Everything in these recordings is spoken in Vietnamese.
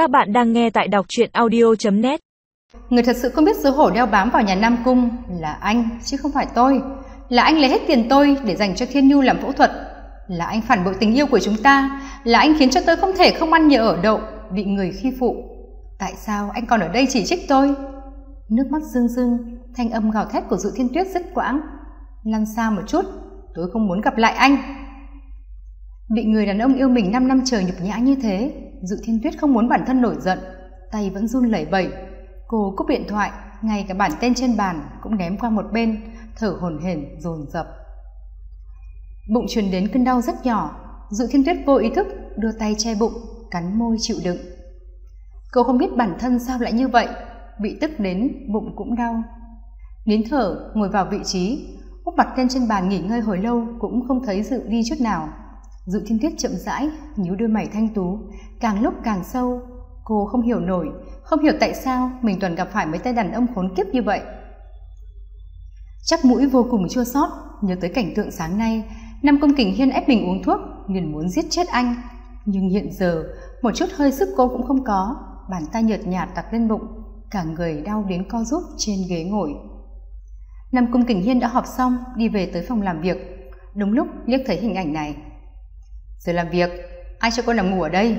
Các bạn đang nghe tại đọc truyện audio.net Người thật sự không biết xấu hổ đeo bám vào nhà Nam Cung là anh, chứ không phải tôi. Là anh lấy hết tiền tôi để dành cho Thiên Nhu làm phẫu thuật. Là anh phản bội tình yêu của chúng ta. Là anh khiến cho tôi không thể không ăn nhờ ở đậu, bị người khi phụ. Tại sao anh còn ở đây chỉ trích tôi? Nước mắt rưng rưng, thanh âm gào thét của Dự Thiên Tuyết rất quãng. Lăn xa một chút, tôi không muốn gặp lại anh. Bị người đàn ông yêu mình 5 năm trời nhục nhã như thế, Dự Thiên Tuyết không muốn bản thân nổi giận, tay vẫn run lẩy bẩy. Cô cúp điện thoại, ngay cả bản tên trên bàn cũng ném qua một bên, thở hổn hển dồn dập. Bụng truyền đến cơn đau rất nhỏ, Dự Thiên Tuyết vô ý thức đưa tay che bụng, cắn môi chịu đựng. Cô không biết bản thân sao lại như vậy, bị tức đến bụng cũng đau. Nín thở, ngồi vào vị trí, úp mặt tên trên bàn nghỉ ngơi hồi lâu cũng không thấy Dự đi chút nào. Dự Thiên Tuyết chậm rãi, nhíu đôi mày thanh tú, càng lúc càng sâu. Cô không hiểu nổi, không hiểu tại sao mình toàn gặp phải mấy tay đàn ông khốn kiếp như vậy. Chắc mũi vô cùng chua xót, nhớ tới cảnh tượng sáng nay, Nam Công Kình Hiên ép mình uống thuốc, liền muốn giết chết anh. Nhưng hiện giờ, một chút hơi sức cô cũng không có, bàn tay nhợt nhạt đặt lên bụng, cả người đau đến co rút trên ghế ngồi. Nam Cung Kình Hiên đã họp xong, đi về tới phòng làm việc. Đúng lúc liếc thấy hình ảnh này, giờ làm việc, ai cho cô nằm ngủ ở đây?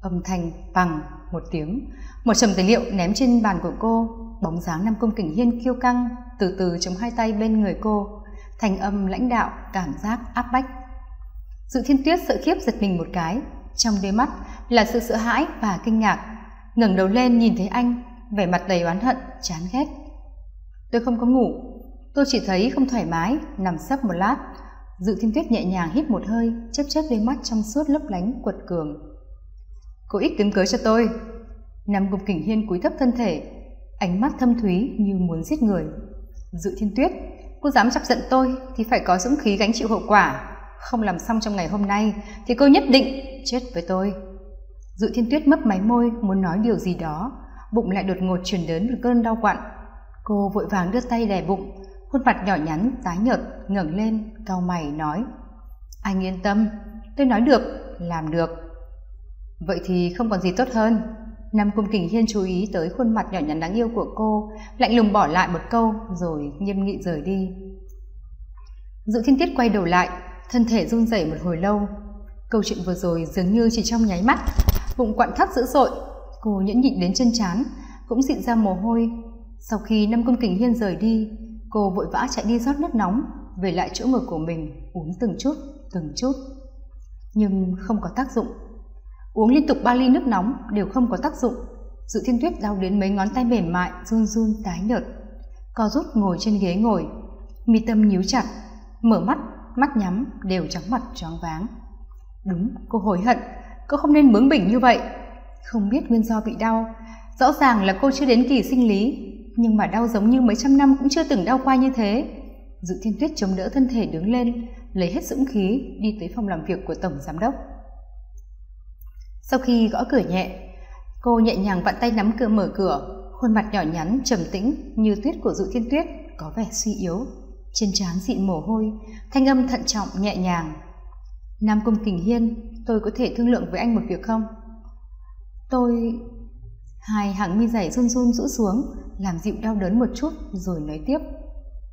Âm thanh bằng một tiếng. Một chồng tài liệu ném trên bàn của cô, bóng dáng nam công kình hiên kiêu căng, từ từ chống hai tay bên người cô. Thành âm lãnh đạo, cảm giác áp bách. Dự thiên tuyết sợ khiếp giật mình một cái. Trong đôi mắt là sự sợ hãi và kinh ngạc. Ngẩng đầu lên nhìn thấy anh, vẻ mặt đầy oán hận, chán ghét. Tôi không có ngủ. Tôi chỉ thấy không thoải mái, nằm sấp một lát. Dự Thiên Tuyết nhẹ nhàng hít một hơi, chớp chớp đôi mắt trong suốt lấp lánh quật cường. Cô ít kiếm cớ cho tôi. Nam Cung Kình Hiên cúi thấp thân thể, ánh mắt thâm thúy như muốn giết người. Dự Thiên Tuyết, cô dám chọc giận tôi thì phải có dũng khí gánh chịu hậu quả. Không làm xong trong ngày hôm nay thì cô nhất định chết với tôi. Dự Thiên Tuyết mấp máy môi muốn nói điều gì đó, bụng lại đột ngột truyền đến một cơn đau quặn. Cô vội vàng đưa tay đè bụng, khuôn mặt nhỏ nhắn, tái nhợt, ngẩng lên, cau mày nói, anh yên tâm, tôi nói được, làm được. Vậy thì không còn gì tốt hơn. Nam cung kình hiên chú ý tới khuôn mặt nhỏ nhắn đáng yêu của cô, lạnh lùng bỏ lại một câu rồi nghiêm nghị rời đi. Dự thiên tiết quay đầu lại, thân thể run rẩy một hồi lâu. Câu chuyện vừa rồi dường như chỉ trong nháy mắt, bụng quặn thắt dữ dội. Cô nhẫn nhịn đến chân chán, cũng dịn ra mồ hôi. Sau khi nam cung kình hiên rời đi cô vội vã chạy đi rót nước nóng, về lại chỗ ngồi của mình, uống từng chút từng chút. Nhưng không có tác dụng. Uống liên tục ba ly nước nóng đều không có tác dụng. Dự thiên tuyết đau đến mấy ngón tay mềm mại, run run, tái nhợt. Co rút ngồi trên ghế ngồi, mi tâm nhíu chặt, mở mắt mắt nhắm đều trắng mặt, choáng váng. Đúng, cô hối hận. Cô không nên bướng bỉnh như vậy. Không biết nguyên do bị đau, rõ ràng là cô chưa đến kỳ sinh lý nhưng mà đau giống như mấy trăm năm cũng chưa từng đau qua như thế. Dự thiên tuyết chống đỡ thân thể đứng lên, lấy hết dũng khí, đi tới phòng làm việc của tổng giám đốc. Sau khi gõ cửa nhẹ, cô nhẹ nhàng vặn tay nắm cửa mở cửa, khuôn mặt nhỏ nhắn, trầm tĩnh như tuyết của dự thiên tuyết, có vẻ suy yếu. Trên trán dịn mồ hôi, thanh âm thận trọng, nhẹ nhàng. Nam cung kình hiên, tôi có thể thương lượng với anh một việc không? Tôi hai hàng mi dày run run rũ xuống, làm dịu đau đớn một chút, rồi nói tiếp.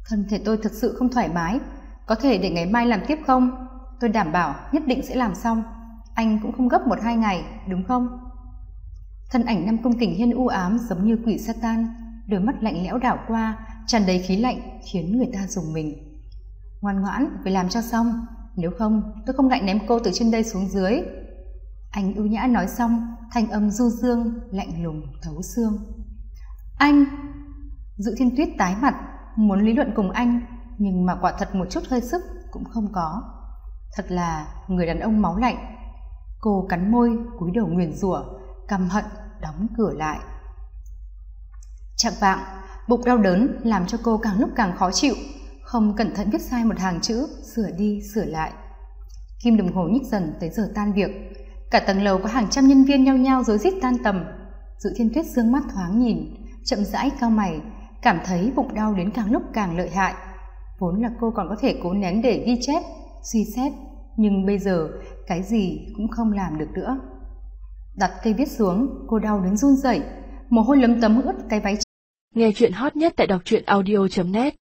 Thân thể tôi thực sự không thoải mái. Có thể để ngày mai làm tiếp không? Tôi đảm bảo nhất định sẽ làm xong. Anh cũng không gấp một hai ngày, đúng không? Thân ảnh năm công kình hiên u ám giống như quỷ satan, đôi mắt lạnh lẽo đảo qua, tràn đầy khí lạnh, khiến người ta dùng mình. Ngoan ngoãn phải làm cho xong. Nếu không, tôi không ngại ném cô từ trên đây xuống dưới anh ưu nhã nói xong, thanh âm du dương, lạnh lùng, thấu xương. Anh dự thiên tuyết tái mặt, muốn lý luận cùng anh, nhưng mà quả thật một chút hơi sức cũng không có. Thật là người đàn ông máu lạnh. Cô cắn môi, cúi đầu nguyền rủa, căm hận, đóng cửa lại. Chạc vạng, bụng đau đớn làm cho cô càng lúc càng khó chịu. Không cẩn thận viết sai một hàng chữ, sửa đi, sửa lại. Kim đồng hồ nhích dần tới giờ tan việc cả tầng lầu có hàng trăm nhân viên nhao nhao rối rít tan tầm. Dự thiên tuyết dương mắt thoáng nhìn, chậm rãi cao mày, cảm thấy bụng đau đến càng lúc càng lợi hại. Vốn là cô còn có thể cố nén để ghi chép, suy xét, nhưng bây giờ cái gì cũng không làm được nữa. Đặt cây viết xuống, cô đau đến run rẩy, mồ hôi lấm tấm ướt cái váy. Nghe chuyện hot nhất tại đọc truyện audio net.